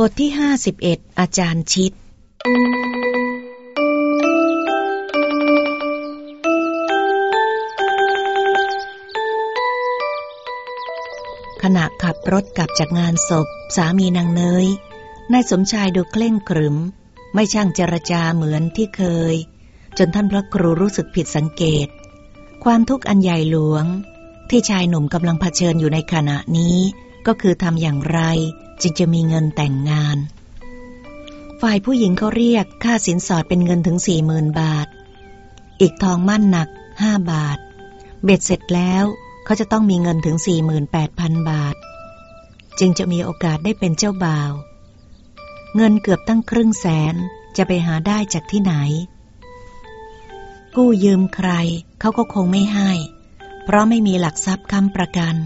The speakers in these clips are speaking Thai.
บทที่ห้าสิบเอ็ดอาจารย์ชิด ขณะขับรถกลับจากงานศพ สามีนางเนยนายสมชายดูเคร่งครึม ไม่ช่างเจรจาเหมือนที่เคย จนท่านพระครูรู้สึกผิดสังเกต ความทุกข์อันใหญ่หลวง ที่ชายหนุ่มกำลังเผชิญอยู่ในขณะนี้ ก็คือทำอย่างไรจึงจะมีเงินแต่งงาน ฝ่ายผู้หญิงเขาเรียกค่าสินสอดเป็นเงินถึงสี่หมื่นบาท อีกทองมั่นหนักห้าบาท เบ็ดเสร็จแล้วเขาจะต้องมีเงินถึงสี่หมื่นแปดพันบาท จึงจะมีโอกาสได้เป็นเจ้าบ่าว เงินเกือบตั้งครึ่งแสนจะไปหาได้จากที่ไหน กู้ยืมใครเขาก็คงไม่ให้ เพราะไม่มีหลักทรัพย์ค้ำประกัน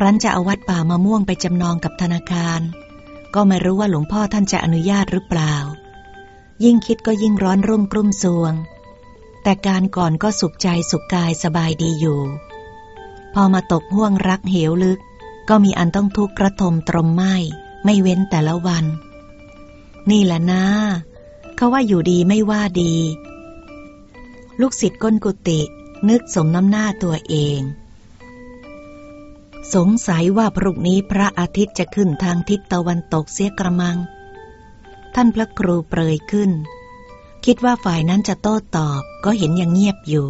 ครั้นจะเอาวัดป่ามะม่วงไปจำนองกับธนาคาร ก็ไม่รู้ว่าหลวงพ่อท่านจะอนุญาตหรือเปล่า ยิ่งคิดก็ยิ่งร้อนรุ่มกลุ่มซวง แต่การก่อนก็สุขใจสุขกายสบายดีอยู่ พอมาตกห่วงรักเหวลึก ก็มีอันต้องทุกข์กระทมตรมไหมไม่เว้นแต่ละวัน นี่แหละนะเขาว่าอยู่ดีไม่ว่าดี ลูกศิษย์ก้นกุฏินึกสมน้ำหน้าตัวเอง สงสัยว่าพรุ่งนี้พระอาทิตย์จะขึ้นทางทิศตะวันตกเสียกระมัง ท่านพระครูเปรยขึ้น คิดว่าฝ่ายนั้นจะโต้ตอบก็เห็นยังเงียบอยู่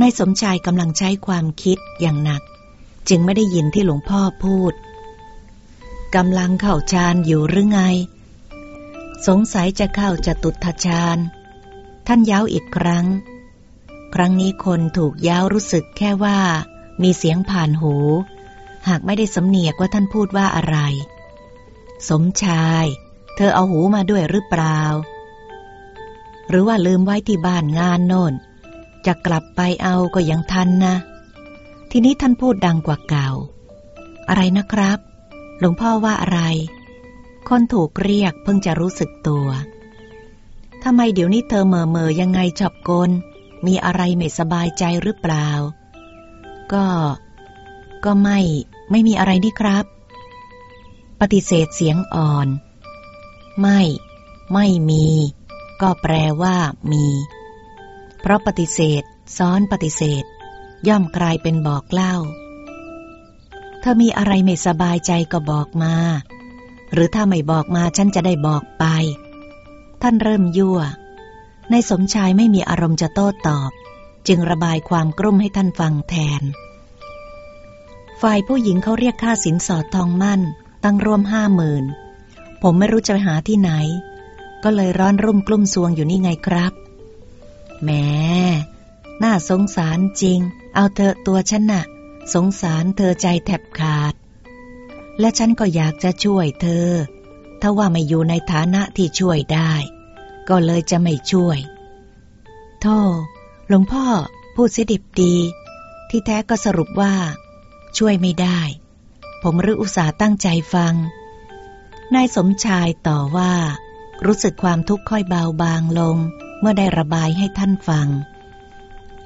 นายสมชายกำลังใช้ความคิดอย่างหนัก จึงไม่ได้ยินที่หลวงพ่อพูดกำลังเข้าฌานอยู่หรือไง สงสัยจะเข้าจะตุทฌานท่านย้าอีกครั้ง ครั้งนี้คนถูกย้ารู้สึกแค่ว่า มีเสียงผ่านหู หากไม่ได้สำเนียกว่าท่านพูดว่าอะไร สมชาย เธอเอาหูมาด้วยหรือเปล่า หรือว่าลืมไว้ที่บ้านงานโน่น จะกลับไปเอาก็ยังทันนะ ทีนี้ท่านพูดดังกว่าเก่า อะไรนะครับ หลวงพ่อว่าอะไร คนถูกเรียกเพิ่งจะรู้สึกตัวทำไมเดี๋ยวนี้เธอเมอเมอยังไงชอบกล มีอะไรไม่สบายใจหรือเปล่า ก็ ก็ไม่ ไม่มีอะไรนี่ครับ ปฏิเสธเสียงอ่อน ไม่ ไม่มี ก็แปลว่ามี เพราะปฏิเสธ ซ้อนปฏิเสธ ย่อมกลายเป็นบอกเล่า เธอมีอะไรไม่สบายใจก็บอกมา หรือถ้าไม่บอกมาฉันจะได้บอกไป ท่านเริ่มยั่วในสมชายไม่มีอารมณ์จะโต้ตอบ จึงระบายความกลุ้มให้ท่านฟังแทน ฝ่ายผู้หญิงเขาเรียกค่าสินสอดทองมั่น ตั้งรวมห้าหมื่นผมไม่รู้จะไปหาที่ไหน ก็เลยร้อนรุ่มกลุ้มซวงอยู่นี่ไงครับแหมน่าสงสารจริง เอาเธอตัวฉันน่ะ สงสารเธอใจแทบขาด และฉันก็อยากจะช่วยเธอ ถ้าว่าไม่อยู่ในฐานะที่ช่วยได้ ก็เลยจะไม่ช่วยโธ่หลวงพ่อพูดเสียดิบดี ที่แท้ก็สรุปว่า ช่วยไม่ได้ ผมรึอุตส่าห์ตั้งใจฟัง นายสมชายต่อว่า รู้สึกความทุกข์ค่อยเบาบางลง เมื่อได้ระบายให้ท่านฟัง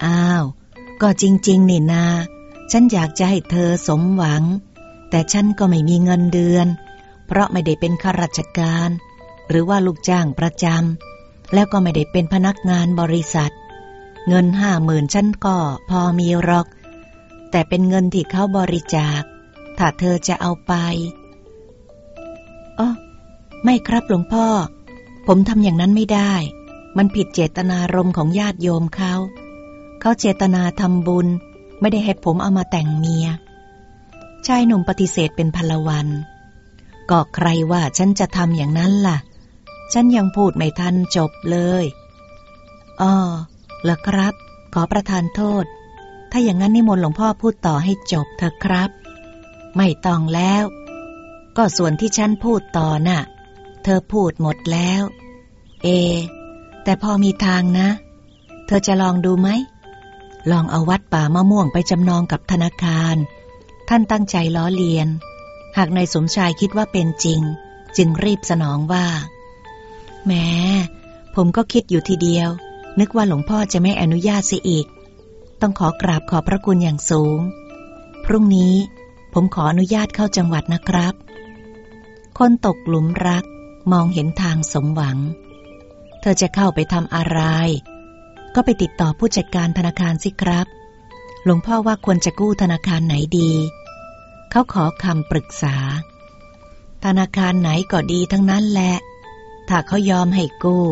อ้าว ก็จริง ๆ นี่นา ฉันอยากจะให้เธอสมหวัง แต่ฉันก็ไม่มีเงินเดือน เพราะไม่ได้เป็นข้าราชการ หรือว่าลูกจ้างประจำ แล้วก็ไม่ได้เป็นพนักงานบริษัท เงินห้าหมื่นฉันก็พอมีหรอก แต่เป็นเงินที่เขาบริจาค ถ้าเธอจะเอาไปอ๋อไม่ครับหลวงพ่อ ผมทำอย่างนั้นไม่ได้ มันผิดเจตนารมณ์ของญาติโยมเขา เขาเจตนาทำบุญ ไม่ได้ให้ผมเอามาแต่งเมีย ชายหนุ่มปฏิเสธเป็นพลวัน ก็ใครว่าฉันจะทำอย่างนั้นล่ะ ฉันยังพูดไม่ทันจบเลยอ๋อเหรอครับ ขอประทานโทษ ถ้าอย่างนั้นนิมนต์หลวงพ่อพูดต่อให้จบเถอะครับ ไม่ต้องแล้ว ก็ส่วนที่ฉันพูดต่อน่ะ เธอพูดหมดแล้ว เอ แต่พอมีทางนะ เธอจะลองดูไหม ลองเอาวัดป่ามะม่วงไปจำนองกับธนาคาร ท่านตั้งใจล้อเลียน หากนายสมชายคิดว่าเป็นจริง จึงรีบสนองว่าแม้ผมก็คิดอยู่ทีเดียว นึกว่าหลวงพ่อจะไม่อนุญาตเสียอีก ต้องขอกราบขอบพระคุณอย่างสูง พรุ่งนี้ผมขออนุญาตเข้าจังหวัดนะครับ คนตกหลุมรักมองเห็นทางสมหวัง เธอจะเข้าไปทำอะไร ก็ไปติดต่อผู้จัดการธนาคารสิครับ หลวงพ่อว่าควรจะกู้ธนาคารไหนดี เขาขอคำปรึกษา ธนาคารไหนก็ดีทั้งนั้นแหละ ถ้าเขายอมให้กู้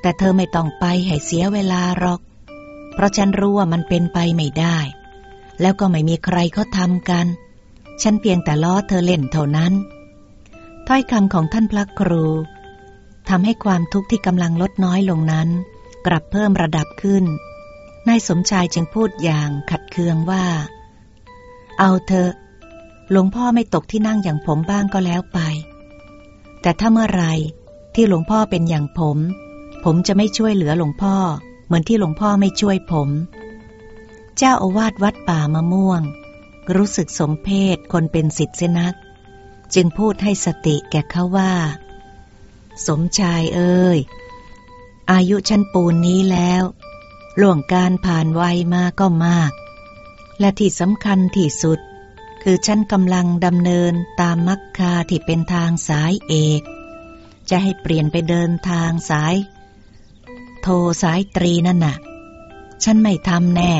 แต่เธอไม่ต้องไปให้เสียเวลาหรอก เพราะฉันรู้ว่ามันเป็นไปไม่ได้ แล้วก็ไม่มีใครเขาทำกัน ฉันเพียงแต่ล้อเธอเล่นเท่านั้น ถ้อยคำของท่านพระครูทำให้ความทุกข์ที่กำลังลดน้อยลงนั้น กลับเพิ่มระดับขึ้น นายสมชายจึงพูดอย่างขัดเคืองว่า เอาเถอะหลวงพ่อไม่ตกที่นั่งอย่างผมบ้างก็แล้วไป แต่ถ้าเมื่อไรที่หลวงพ่อเป็นอย่างผม ผมจะไม่ช่วยเหลือหลวงพ่อ เหมือนที่หลวงพ่อไม่ช่วยผม เจ้าอาวาสวัดป่ามะม่วง รู้สึกสมเพศคนเป็นสิทธิ์นัก จึงพูดให้สติแก่เขาว่า สมชายเอ้ย อายุชั้นปูนนี้แล้วล่วงการผ่านวัยมาก็มาก และที่สำคัญที่สุด คือฉันกำลังดำเนินตามมักคาที่เป็นทางสายเอก จะให้เปลี่ยนไปเดินทางสาย โทสายตรีนั่นน่ะ ฉันไม่ทำแน่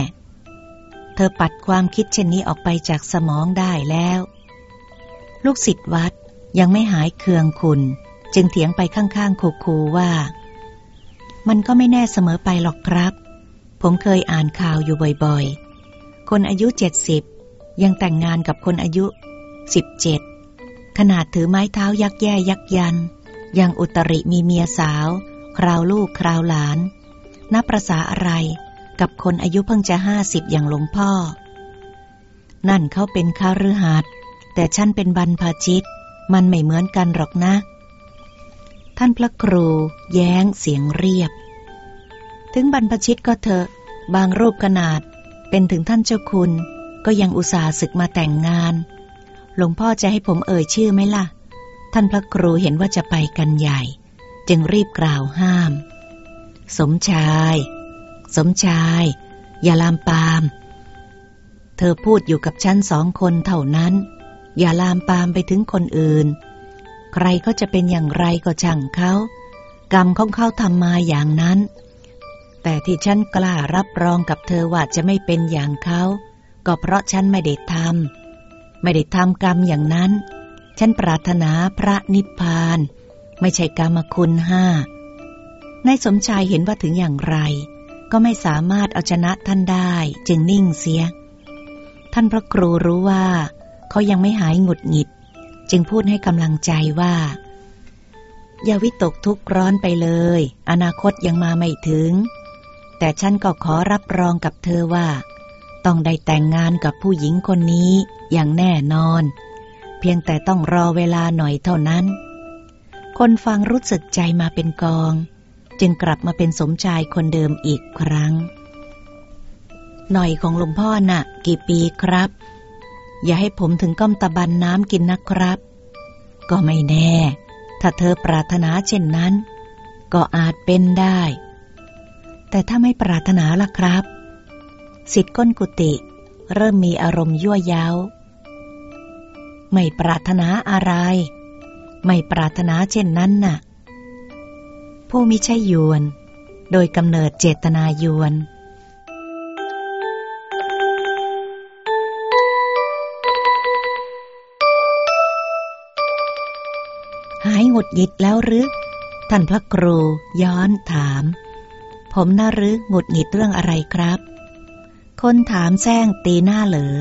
เธอปัดความคิดเช่นนี้ออกไปจากสมองได้แล้ว ลูกศิษย์วัดยังไม่หายเคืองคุณ จึงเถียงไปข้างๆคูๆว่า มันก็ไม่แน่เสมอไปหรอกครับ ผมเคยอ่านข่าวอยู่บ่อยๆ คนอายุเจ็ดสิบยังแต่งงานกับคนอายุสิบเจ็ดขนาดถือไม้เท้ายักแย่ยักยัน ยังอุตริมีเมียสาว คราวลูกคราวหลาน นับประษาอะไรกับคนอายุเพิ่งจะห้าสิบอย่างหลวงพ่อ นั่นเขาเป็นข้ารือหัดแต่ฉันเป็นบรรพชิต มันไม่เหมือนกันหรอกนะ ท่านพระครูแย้งเสียงเรียบ ถึงบรรพชิตก็เถอะ บางรูปขนาด เป็นถึงท่านเจ้าคุณ ก็ยังอุตส่าห์ศึกมาแต่งงาน หลวงพ่อจะให้ผมเอ่ยชื่อไหมล่ะ ท่านพระครูเห็นว่าจะไปกันใหญ่ จึงรีบกล่าวห้าม สมชาย สมชาย อย่าลามปาม เธอพูดอยู่กับฉันสองคนเท่านั้น อย่าลามปามไปถึงคนอื่น ใครก็จะเป็นอย่างไรก็ช่างเขากรรมของเขาทำมาอย่างนั้น แต่ที่ฉันกล้ารับรองกับเธอว่าจะไม่เป็นอย่างเขาก็เพราะฉันไม่ได้ทำไม่ได้ทำกรรมอย่างนั้น ฉันปรารถนาพระนิพพาน ไม่ใช่กรรมคุณห้านายสมชายเห็นว่าถึงอย่างไร ก็ไม่สามารถเอาชนะท่านได้จึงนิ่งเสีย ท่านพระครูรู้ว่าเขายังไม่หายหงุดหงิด จึงพูดให้กำลังใจว่า อย่าวิตกทุกข์ร้อนไปเลย อนาคตยังมาไม่ถึง แต่ฉันก็ขอรับรองกับเธอว่า ต้องได้แต่งงานกับผู้หญิงคนนี้อย่างแน่นอน เพียงแต่ต้องรอเวลาหน่อยเท่านั้น คนฟังรู้สึกใจมาเป็นกอง จึงกลับมาเป็นสมชายคนเดิมอีกครั้ง หน่อยของหลวงพ่อนะ่ะ กี่ปีครับ อย่าให้ผมถึงก้มตะบันน้ำกินนะครับ ก็ไม่แน่ ถ้าเธอปรารถนาเช่นนั้น ก็อาจเป็นได้ แต่ถ้าไม่ปรารถนาล่ะครับสิทธิ์ก้นกุฏิเริ่มมีอารมณ์ยั่วย้า ไม่ปรารถนาอะไร ไม่ปรารถนาเช่นนั้นน่ะ ผู้มิใช่ยวน โดยกำเนิดเจตนายวนหายหงุดหงิดแล้วหรือท่านพระครูย้อนถาม ผมน่ารึหงุดหงิดเรื่องอะไรครับ คนถามแซงตีหน้าเหลอ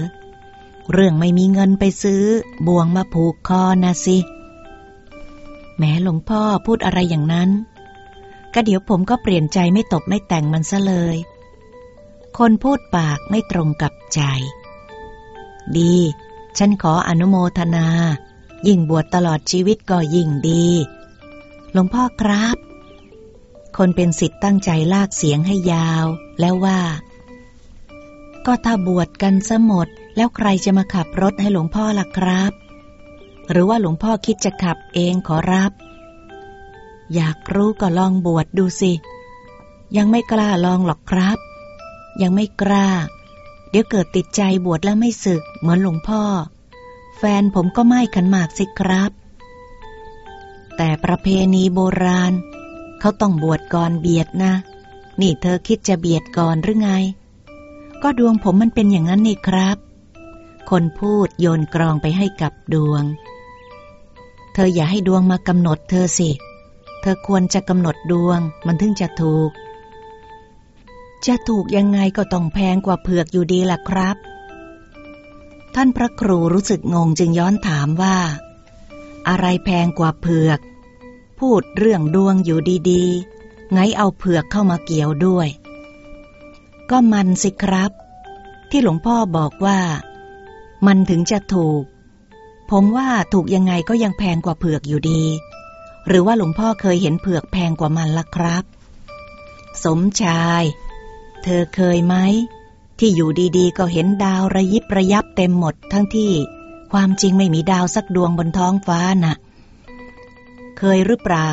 เรื่องไม่มีเงินไปซื้อบ่วงมาผูกคอนะสิ แม้หลวงพ่อพูดอะไรอย่างนั้น ก็เดี๋ยวผมก็เปลี่ยนใจไม่ตบไม่แต่งมันซะเลย คนพูดปากไม่ตรงกับใจ ดี ฉันขออนุโมทนา ยิ่งบวชตลอดชีวิตก็ยิ่งดี หลวงพ่อครับ คนเป็นสิทธิ์ตั้งใจลากเสียงให้ยาวแล้วว่า ก็ถ้าบวชกันซะหมด แล้วใครจะมาขับรถให้หลวงพ่อล่ะครับ หรือว่าหลวงพ่อคิดจะขับเองขอรับ อยากรู้ก็ลองบวชดดูสิ ยังไม่กล้าลองหรอกครับ ยังไม่กล้า เดี๋ยวเกิดติดใจบวชแล้วไม่สึก เหมือนหลวงพ่อ แฟนผมก็ไม่ขันหมากสิครับ แต่ประเพณีโบราณ เขาต้องบวชก่อนเบียดนะ นี่เธอคิดจะเบียดก่อนหรือไง ก็ดวงผมมันเป็นอย่างนั้นนี่ครับ คนพูดโยนกรองไปให้กับดวง เธออย่าให้ดวงมากำหนดเธอสิ เธอควรจะกำหนดดวงมันถึงจะถูก จะถูกยังไงก็ต้องแพงกว่าเผือกอยู่ดีล่ะครับ ท่านพระครูรู้สึกงงจึงย้อนถามว่า อะไรแพงกว่าเผือก พูดเรื่องดวงอยู่ดีๆ ไงเอาเผือกเข้ามาเกี่ยวด้วย ก็มันสิครับ ที่หลวงพ่อบอกว่า มันถึงจะถูก ผมว่าถูกยังไงก็ยังแพงกว่าเผือกอยู่ดี หรือว่าหลวงพ่อเคยเห็นเผือกแพงกว่ามันล่ะครับ สมชาย เธอเคยไหมที่อยู่ดีๆ ก็เห็นดาวระยิบระยับเต็มหมดทั้งที่ความจริงไม่มีดาวสักดวงบนท้องฟ้านะ่ะ เคยหรือเปล่า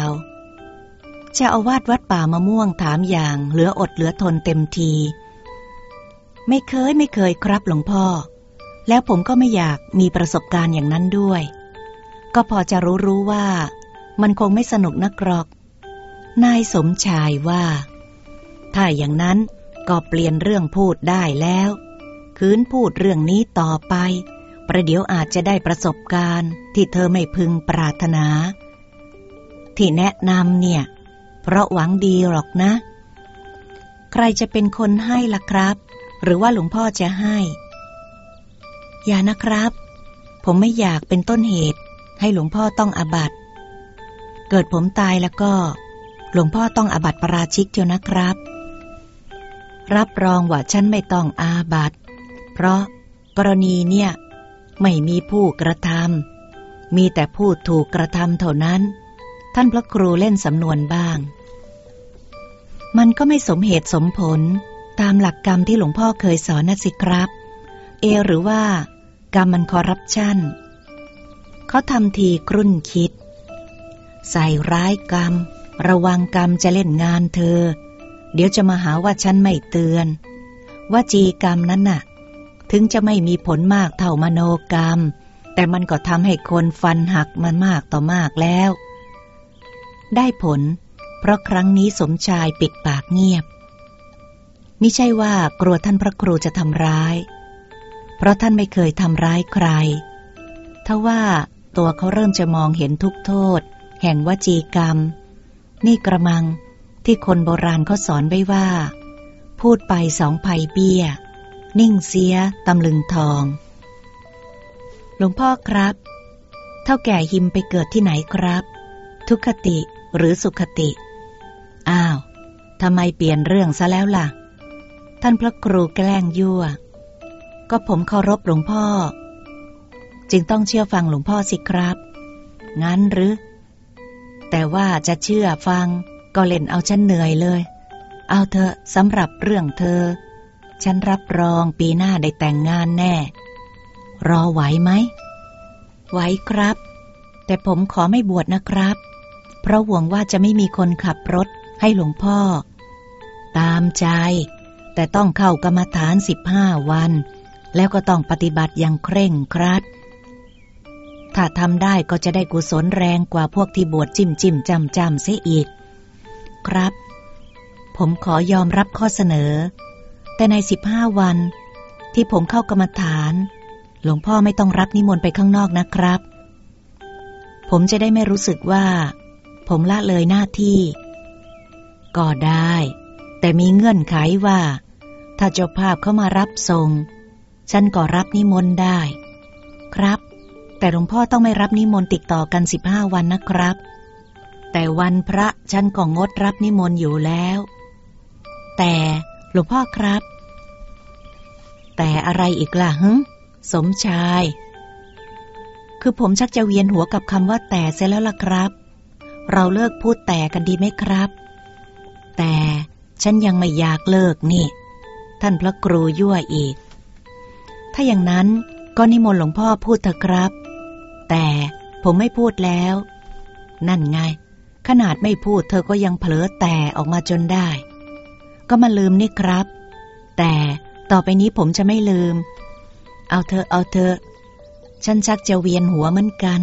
จ้าอาวาสวัดป่ามะม่วงถามอย่างเหลืออดเหลือทนเต็มที ไม่เคยไม่เคยครับหลวงพ่อ แล้วผมก็ไม่อยากมีประสบการณ์อย่างนั้นด้วย ก็พอจะรู้รู้ว่า มันคงไม่สนุกนักหรอก นายสมชายว่า ถ้าอย่างนั้นก็เปลี่ยนเรื่องพูดได้แล้ว คืนพูดเรื่องนี้ต่อไป ประเดี๋ยวอาจจะได้ประสบการณ์ที่เธอไม่พึงปรารถนา ที่แนะนำเนี่ย เพราะหวังดีหรอกนะ ใครจะเป็นคนให้ล่ะครับ หรือว่าหลวงพ่อจะให้ อย่านะครับ ผมไม่อยากเป็นต้นเหตุ ให้หลวงพ่อต้องอาบัติ เกิดผมตายแล้วก็ หลวงพ่อต้องอาบัติประราชิกเทียวนะครับ รับรองว่าฉันไม่ต้องอาบัติ เพราะกรณีเนี่ย ไม่มีผู้กระทำมีแต่ผู้ถูกกระทำเท่านั้น ท่านพระครูเล่นสำนวนบ้าง มันก็ไม่สมเหตุสมผลตามหลักกรรมที่หลวงพ่อเคยสอนนะสิครับ เอหรือว่ากรรมมันคอร์รัปชันเขาทำทีครุ่นคิด ใส่ร้ายกรรม ระวังกรรมจะเล่นงานเธอ เดี๋ยวจะมาหาว่าฉันไม่เตือน ว่าจีกรรมนั้นน่ะ ถึงจะไม่มีผลมากเท่ามโนกรรม แต่มันก็ทำให้คนฟันหักมันมากต่อมากแล้ว ได้ผล เพราะครั้งนี้สมชายปิดปากเงียบมิใช่ว่ากลัวท่านพระครูจะทำร้าย เพราะท่านไม่เคยทำร้ายใคร ทว่าตัวเขาเริ่มจะมองเห็นทุกโทษ แห่งวจีกรรม นี่กระมังที่คนโบราณเขาสอนไว้ว่า พูดไปสองภัยเบี้ย นิ่งเสียตำลึงทอง หลวงพ่อครับ เท่าแก่หิมไปเกิดที่ไหนครับ ทุกขติหรือสุขติ อ้าวทำไมเปลี่ยนเรื่องซะแล้วล่ะ ท่านพระครูแกล้งยั่ว ก็ผมเคารพหลวงพ่อ จึงต้องเชื่อฟังหลวงพ่อสิครับ งั้นหรือ แต่ว่าจะเชื่อฟังก็เล่นเอาฉันเหนื่อยเลย เอาเถอะสำหรับเรื่องเธอ ฉันรับรองปีหน้าได้แต่งงานแน่ รอไหวไหม ไหวครับ แต่ผมขอไม่บวชนะครับ เพราะห่วงว่าจะไม่มีคนขับรถให้หลวงพ่อ ตามใจ แต่ต้องเข้ากรรมฐานสิบห้าวัน แล้วก็ต้องปฏิบัติอย่างเคร่งครัด ถ้าทำได้ก็จะได้กุศลแรงกว่าพวกที่บวชจิ้มจิ้มจำจำเสียอีก ครับ ผมขอยอมรับข้อเสนอ แต่ในสิบห้าวัน ที่ผมเข้ากรรมฐาน หลวงพ่อไม่ต้องรับนิมนต์ไปข้างนอกนะครับ ผมจะได้ไม่รู้สึกว่า ผมละเลยหน้าที่ ก็ได้ แต่มีเงื่อนไขว่า ถ้าเจ้าภาพเข้ามารับทรง ฉันก็รับนิมนต์ได้ ครับ แต่หลวงพ่อต้องไม่รับนิมนต์ติดต่อกันสิบห้าวันนะครับ แต่วันพระฉันก็งดรับนิมนต์อยู่แล้ว แต่หลวงพ่อครับ แต่อะไรอีกล่ะฮึสมชาย คือผมชักจะเวียนหัวกับคำว่าแต่เสียแล้วล่ะครับ เราเลิกพูดแต่กันดีไหมครับ แต่ฉันยังไม่อยากเลิกนี่ ท่านพระครูยั่วอีก ถ้าอย่างนั้นก็นิมนต์หลวงพ่อพูดเถอะครับ แต่ผมไม่พูดแล้ว นั่นไง ขนาดไม่พูดเธอก็ยังเผลอแต่ออกมาจนได้ ก็มาลืมนี่ครับ แต่ต่อไปนี้ผมจะไม่ลืม เอาเธอเอาเธอฉันชักจะเวียนหัวเหมือนกัน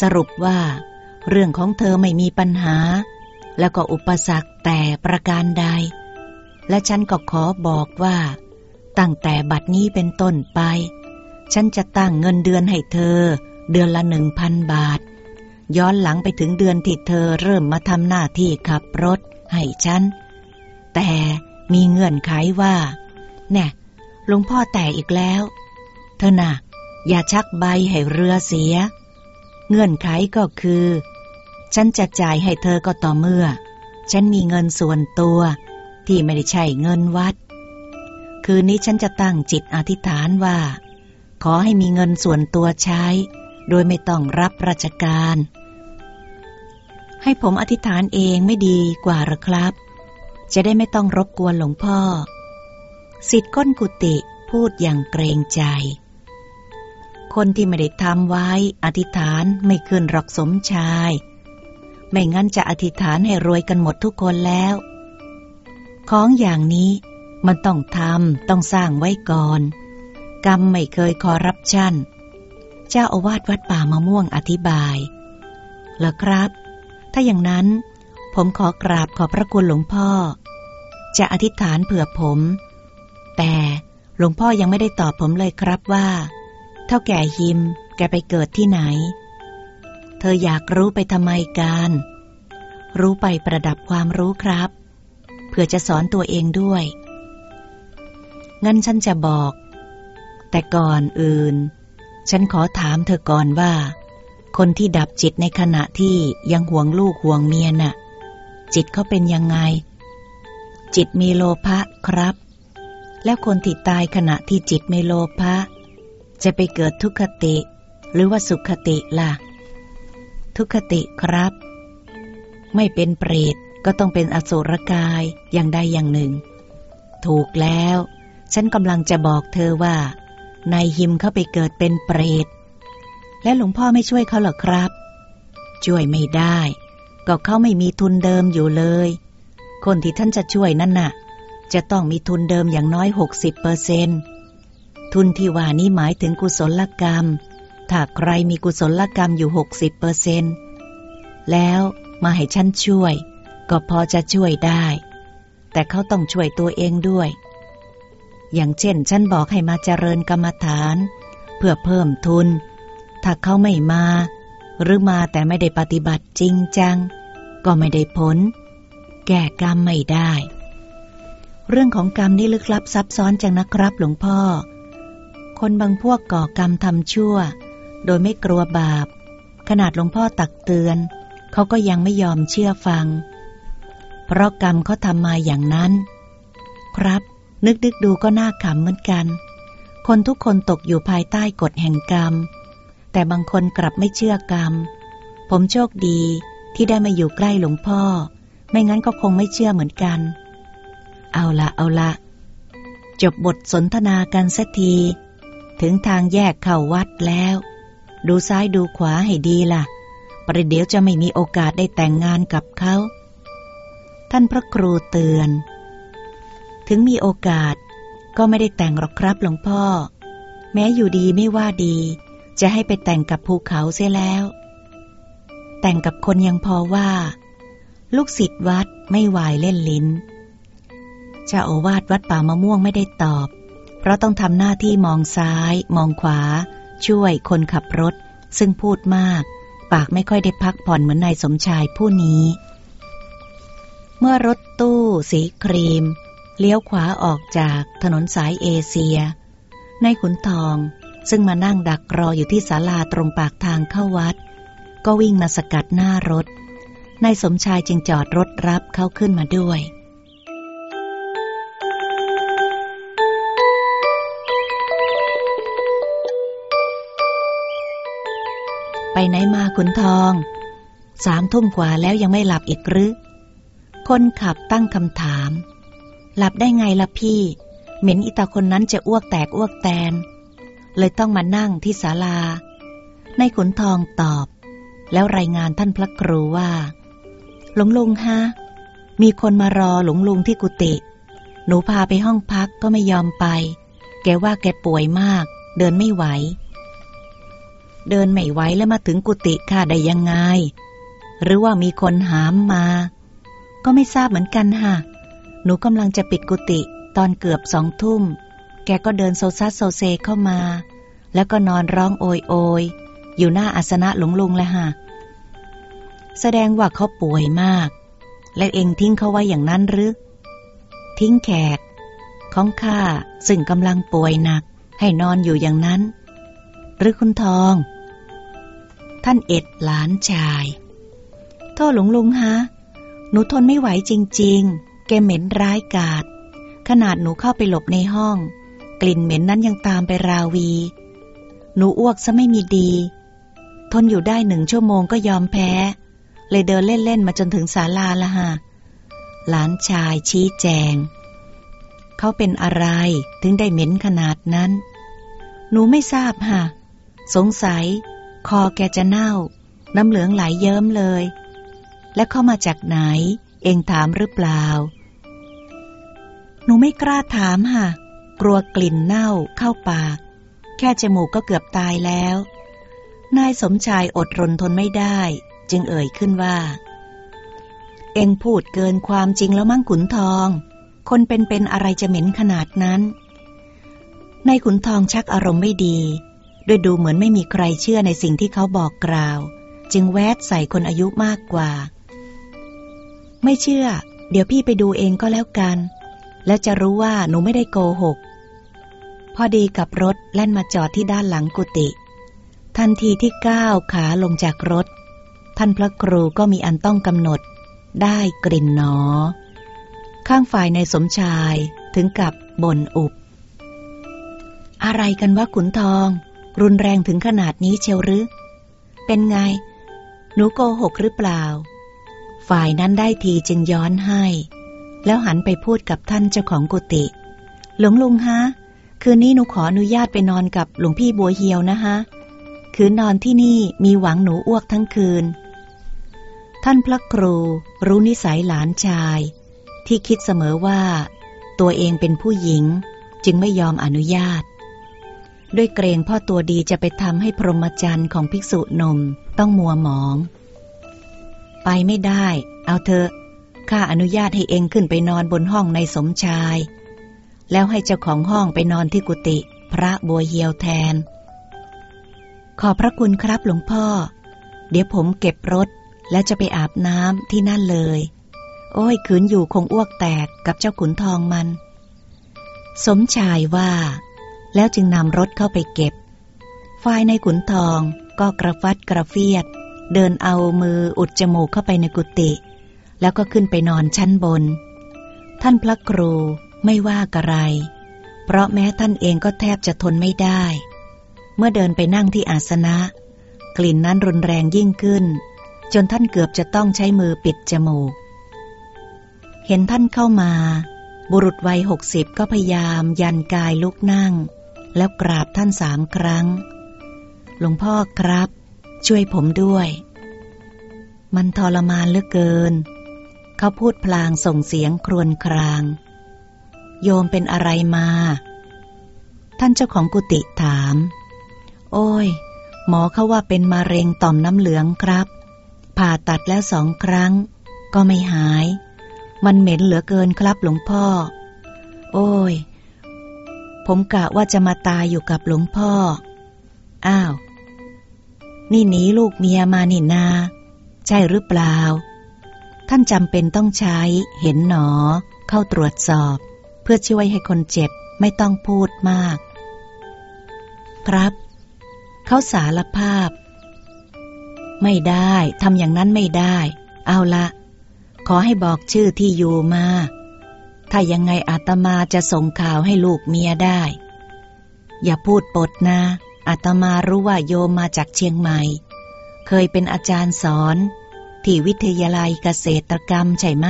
สรุปว่า เรื่องของเธอไม่มีปัญหา แล้วก็อุปสรรคแต่ประการใด และฉันก็ขอบอกว่า ตั้งแต่บัดนี้เป็นต้นไป ฉันจะตั้งเงินเดือนให้เธอ เดือนละหนึ่งพันบาท ย้อนหลังไปถึงเดือนที่เธอเริ่มมาทำหน้าที่ขับรถให้ฉัน แต่มีเงื่อนไขว่า แน่หลวงพ่อแต่อีกแล้ว เธอน่ะ อย่าชักใบให้เรือเสีย เงื่อนไขก็คือ ฉันจะจ่ายให้เธอก็ต่อเมื่อ ฉันมีเงินส่วนตัว ที่ไม่ได้ใช่เงินวัด คืนนี้ฉันจะตั้งจิตอธิษฐานว่า ขอให้มีเงินส่วนตัวใช้ โดยไม่ต้องรับราชการ ให้ผมอธิษฐานเองไม่ดีกว่าหรอครับ จะได้ไม่ต้องรบกวนหลวงพ่อสิทธิ์ก้นกุฏิพูดอย่างเกรงใจ คนที่ไม่ได้ทำไว้อธิษฐานไม่ขึ้นหรอกสมชาย ไม่งั้นจะอธิษฐานให้รวยกันหมดทุกคนแล้ว ของอย่างนี้ มันต้องทำต้องสร้างไว้ก่อน กรรมไม่เคยคอรับชั่น เจ้าอาวาสวัดป่ามะม่วงอธิบายเหรอครับ ถ้าอย่างนั้น ผมขอกราบขอบพระคุณหลวงพ่อ จะอธิษฐานเผื่อผม แต่หลวงพ่อยังไม่ได้ตอบผมเลยครับว่า เท่าแก่หิม แกไปเกิดที่ไหน เธออยากรู้ไปทำไมกันรู้ไปประดับความรู้ครับ เพื่อจะสอนตัวเองด้วย งั้นฉันจะบอก แต่ก่อนอื่น ฉันขอถามเธอก่อนว่า คนที่ดับจิตในขณะที่ยังห่วงลูกห่วงเมียน่ะ จิตเขาเป็นยังไง จิตมีโลภะครับ แล้วคนที่ตายขณะที่จิตไม่โลภะจะไปเกิดทุกขติ หรือว่าสุขติล่ะ ทุกขติครับ ไม่เป็นเปรตก็ต้องเป็นอสุรกายอย่างใดอย่างหนึ่ง ถูกแล้ว ฉันกำลังจะบอกเธอว่านายหิมเขาไปเกิดเป็นเปรต และหลวงพ่อไม่ช่วยเขาหรอครับ ช่วยไม่ได้ ก็เขาไม่มีทุนเดิมอยู่เลย คนที่ท่านจะช่วยนั่นน่ะ จะต้องมีทุนเดิมอย่างน้อยหกสิบเปอร์เซนทุนที่ว่านี้หมายถึงกุศลกรรม ถ้าใครมีกุศลกรรมอยู่หกสิบเปอร์เซนแล้วมาให้ฉันช่วย ก็พอจะช่วยได้ แต่เขาต้องช่วยตัวเองด้วย อย่างเช่น ฉันบอกให้มาเจริญกรรมฐาน เพื่อเพิ่มทุน ถ้าเขาไม่มา หรือมาแต่ไม่ได้ปฏิบัติจริงจัง ก็ไม่ได้ผล แก้กรรมไม่ได้ เรื่องของกรรมนี่ลึกลับซับซ้อนจังนะครับหลวงพ่อ คนบางพวกก่อกรรมทำชั่ว โดยไม่กลัวบาป ขนาดหลวงพ่อตักเตือน เขาก็ยังไม่ยอมเชื่อฟัง เพราะกรรมเขาทำมาอย่างนั้น ครับ นึกดึกดูก็น่าขำเหมือนกัน คนทุกคนตกอยู่ภายใต้กฎแห่งกรรม แต่บางคนกลับไม่เชื่อกรรม ผมโชคดีที่ได้มาอยู่ใกล้หลวงพ่อ ไม่งั้นก็คงไม่เชื่อเหมือนกัน เอาละเอาละจบบทสนทนากันสักที ถึงทางแยกเข้าวัดแล้ว ดูซ้ายดูขวาให้ดีล่ะ ประเดี๋ยวจะไม่มีโอกาสได้แต่งงานกับเขา ท่านพระครูเตือน ถึงมีโอกาส ก็ไม่ได้แต่งหรอกครับหลวงพ่อ แม้อยู่ดีไม่ว่าดี จะให้ไปแต่งกับภูเขาเสียแล้ว แต่งกับคนยังพอว่า ลูกศิษย์วัดไม่วายเล่นลิ้นเจ้าอาวาสวัดป่ามะม่วงไม่ได้ตอบ เพราะต้องทำหน้าที่มองซ้าย มองขวา ช่วยคนขับรถ ซึ่งพูดมาก ปากไม่ค่อยได้พักผ่อนเหมือนนายสมชายผู้นี้ เมื่อรถตู้ สีครีม เลี้ยวขวาออกจากถนนสายเอเชีย ในขุนทองซึ่งมานั่งดักรออยู่ที่ศาลาตรงปากทางเข้าวัด ก็วิ่งมาสกัดหน้ารถนายสมชายจึงจอดรถรับเขาขึ้นมาด้วย ไปไหนมาขุนทอง สามทุ่มกว่าแล้วยังไม่หลับอีกหรือ คนขับตั้งคำถาม หลับได้ไงล่ะพี่ เหม็นอิตาคนนั้นจะอ้วกแตกอ้วกแตน เลยต้องมานั่งที่ศาลา ในขุนทองตอบ แล้วรายงานท่านพระครูว่า หลวงลุงฮะ มีคนมารอหลวงลุงที่กุฏิ หนูพาไปห้องพักก็ไม่ยอมไป แกว่าแกป่วยมาก เดินไม่ไหว เดินไม่ไหวแล้วมาถึงกุฏิข้าได้ยังไง หรือว่ามีคนหามมา ก็ไม่ทราบเหมือนกันฮะ หนูกำลังจะปิดกุฏิตอนเกือบสองทุ่ม แกก็เดินโซซัสโซเซเข้ามา แล้วก็นอนร้องโอยโอยอยู่หน้าอาสนะหลวงลุงเลยฮะ แสดงว่าเขาป่วยมาก และเองทิ้งเขาไว้อย่างนั้นหรือ ทิ้งแขก ของข้าซึ่งกำลังป่วยหนัก ให้นอนอยู่อย่างนั้น หรือคุณทอง ท่านเอ็ดหลานชาย โทษหลวงลุงฮะ หนูทนไม่ไหวจริง ๆ แกเหม็นร้ายกาจขนาดหนูเข้าไปหลบในห้อง กลิ่นเหม็นนั้นยังตามไปราวี หนูอ้วกซะไม่มีดี ทนอยู่ได้หนึ่งชั่วโมงก็ยอมแพ้ เลยเดินเล่นๆมาจนถึงศาลาละฮะหลานชายชี้แจง เขาเป็นอะไรถึงได้เหม็นขนาดนั้น หนูไม่ทราบฮะสงสัย คอแกจะเน่า น้ำเหลืองไหลเยิ้มเลย และเข้ามาจากไหน เองถามหรือเปล่า หนูไม่กล้าถามฮะกลัวกลิ่นเน่าเข้าปาก แค่จมูกก็เกือบตายแล้ว นายสมชายอดรนทนไม่ได้ จึงเอ่ยขึ้นว่า เอ็งพูดเกินความจริงแล้วมั่งขุนทอง คนเป็นๆอะไรจะเหม็นขนาดนั้น นายขุนทองชักอารมณ์ไม่ดีด้วยดูเหมือนไม่มีใครเชื่อในสิ่งที่เขาบอกกล่าว จึงแวดใส่คนอายุมากกว่า ไม่เชื่อ เดี๋ยวพี่ไปดูเองก็แล้วกัน แล้วจะรู้ว่าหนูไม่ได้โกหก พอดีกับรถแล่นมาจอดที่ด้านหลังกุฏิทันทีที่ก้าวขาลงจากรถ ท่านพระครูก็มีอันต้องกำหนด ได้กลิ่นหนอ ข้างฝ่ายในสมชายถึงกับบ่นอุบ อะไรกันวะขุนทอง รุนแรงถึงขนาดนี้เชียวหรือ เป็นไง หนูโกหกหรือเปล่า ฝ่ายนั้นได้ทีจึงย้อนให้ แล้วหันไปพูดกับท่านเจ้าของกุฏิหลวงลุงฮะ คืนนี้หนูขออนุญาตไปนอนกับหลวงพี่บัวเฮียวนะฮะ คืนนอนที่นี่มีหวังหนูอ้วกทั้งคืน ท่านพระครูรู้นิสัยหลานชาย ที่คิดเสมอว่า ตัวเองเป็นผู้หญิงจึงไม่ยอมอนุญาต ด้วยเกรงพ่อตัวดีจะไปทำให้พรหมจรรย์ของภิกษุนมต้องมัวหมอง ไปไม่ได้ เอาเถอะ ข้าอนุญาตให้เองขึ้นไปนอนบนห้องในสมชาย แล้วให้เจ้าของห้องไปนอนที่กุฏิพระบัวเฮียวแทน ขอพระคุณครับหลวงพ่อ เดี๋ยวผมเก็บรถแล้วจะไปอาบน้ำที่นั่นเลย โอ้ยขืนอยู่คงอ้วกแตกกับเจ้าขุนทองมัน สมชายว่า แล้วจึงนำรถเข้าไปเก็บ ฝ่ายในขุนทองก็กระฟัดกระเฟียด เดินเอามืออุดจมูกเข้าไปในกุฏิ แล้วก็ขึ้นไปนอนชั้นบน ท่านพระครูไม่ว่ากระไร เพราะแม้ท่านเองก็แทบจะทนไม่ได้ เมื่อเดินไปนั่งที่อาสนะ กลิ่นนั้นรุนแรงยิ่งขึ้น จนท่านเกือบจะต้องใช้มือปิดจมูก เห็นท่านเข้ามา บุรุษวัยหกสิบก็พยายามยันกายลุกนั่ง แล้วกราบท่านสามครั้ง หลวงพ่อครับ ช่วยผมด้วยมันทรมานเหลือเกิน เขาพูดพลางส่งเสียงครวญคราง โยมเป็นอะไรมา ท่านเจ้าของกุฏิถาม โอ้ย หมอเขาว่าเป็นมะเร็งต่อมน้ำเหลืองครับ ผ่าตัดแล้วสองครั้ง ก็ไม่หาย มันเหม็นเหลือเกินครับหลวงพ่อ โอ้ย ผมกะว่าจะมาตายอยู่กับหลวงพ่อ อ้าว นี่หนีลูกเมียมานี่นา ใช่หรือเปล่า ท่านจำเป็นต้องใช้เห็นหนอ เข้าตรวจสอบ เพื่อช่วยให้คนเจ็บไม่ต้องพูดมาก ครับ เขาสารภาพ ไม่ได้ทำอย่างนั้นไม่ได้ เอาละ ขอให้บอกชื่อที่อยู่มา ถ้ายังไงอาตมาจะส่งข่าวให้ลูกเมียได้ อย่าพูดปดนะอาตมารู้ว่าโยมมาจากเชียงใหม่ เคยเป็นอาจารย์สอน ที่วิทยาลัยเกษตรกรรมใช่ไหม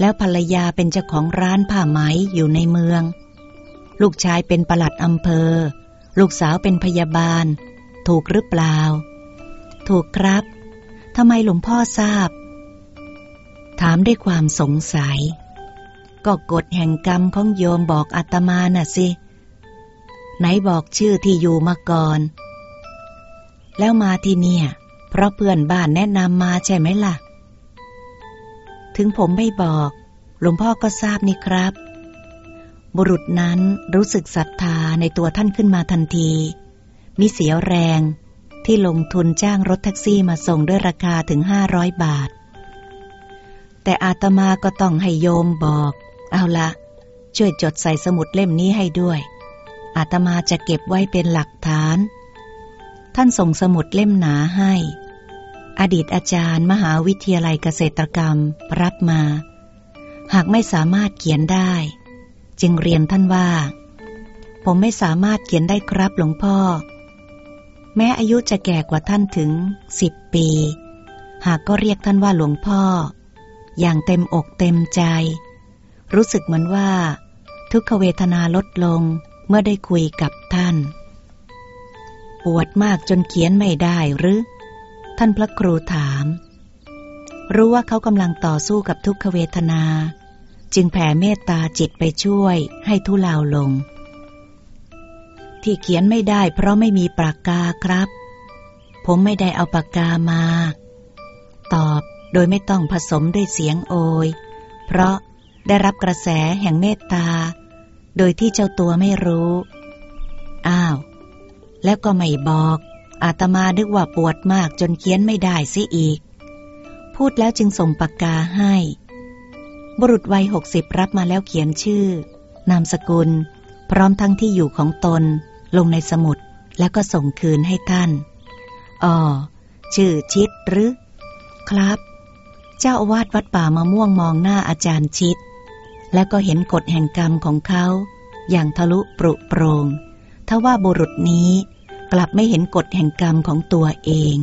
แล้วภรรยาเป็นเจ้าของร้านผ้าไหมอยู่ในเมือง ลูกชายเป็นประหลัดอำเภอ ลูกสาวเป็นพยาบาล ถูกหรือเปล่า ถูกครับ ทำไมหลวงพ่อทราบ ถามด้วยความสงสัย ก็กฎแห่งกรรมของโยมบอกอาตมาน่ะสิ ไหนบอกชื่อที่อยู่มาก่อน แล้วมาที่เนี่ย เพราะเพื่อนบ้านแนะนำมาใช่ไหมล่ะ ถึงผมไม่บอก หลวงพ่อก็ทราบนี่ครับ บุรุษนั้นรู้สึกศรัทธาในตัวท่านขึ้นมาทันทีมิเสียแรงที่ลงทุนจ้างรถแท็กซี่มาส่งด้วยราคาถึงห้าร้อยบาท แต่อาตมาก็ต้องให้โยมบอก เอาละช่วยจดใส่สมุดเล่มนี้ให้ด้วย อาตมาจะเก็บไว้เป็นหลักฐาน ท่านส่งสมุดเล่มหนาให้ อดีตอาจารย์ มหาวิทยาลัยเกษตรกรรม รับมา หากไม่สามารถเขียนได้ จึงเรียนท่านว่า ผมไม่สามารถเขียนได้ครับหลวงพ่อ แม้อายุจะแก่กว่าท่านถึงสิบปี หากก็เรียกท่านว่าหลวงพ่อ อย่างเต็มอกเต็มใจ รู้สึกเหมือนว่า ทุกขเวทนาลดลงเมื่อได้คุยกับท่าน ปวดมากจนเขียนไม่ได้หรือ ท่านพระครูถาม รู้ว่าเขากำลังต่อสู้กับทุกขเวทนา จึงแผ่เมตตาจิตไปช่วยให้ทุเลาลง ที่เขียนไม่ได้เพราะไม่มีปากกาครับ ผมไม่ได้เอาปากกามา ตอบโดยไม่ต้องผสมด้วยเสียงโอย เพราะได้รับกระแสแห่งเมตตา โดยที่เจ้าตัวไม่รู้ อ้าว แล้วก็ไม่บอก อาตมาดึกว่าปวดมากจนเขียนไม่ได้สิอีก พูดแล้วจึงส่งปากกาให้ บุรุษวัยหกสิบรับมาแล้วเขียนชื่อ นามสกุล พร้อมทั้งที่อยู่ของตน ลงในสมุดแล้วก็ส่งคืนให้ท่านอ๋อชื่อชิดหรือ ครับ เจ้าอาวาสวัดป่ามะม่วงมองหน้าอาจารย์ชิด แล้วก็เห็นกฎแห่งกรรมของเขา อย่างทะลุปรุโปรงถ้าว่าบุรุษนี้ กลับไม่เห็นกฎแห่งกรรมของตัวเอง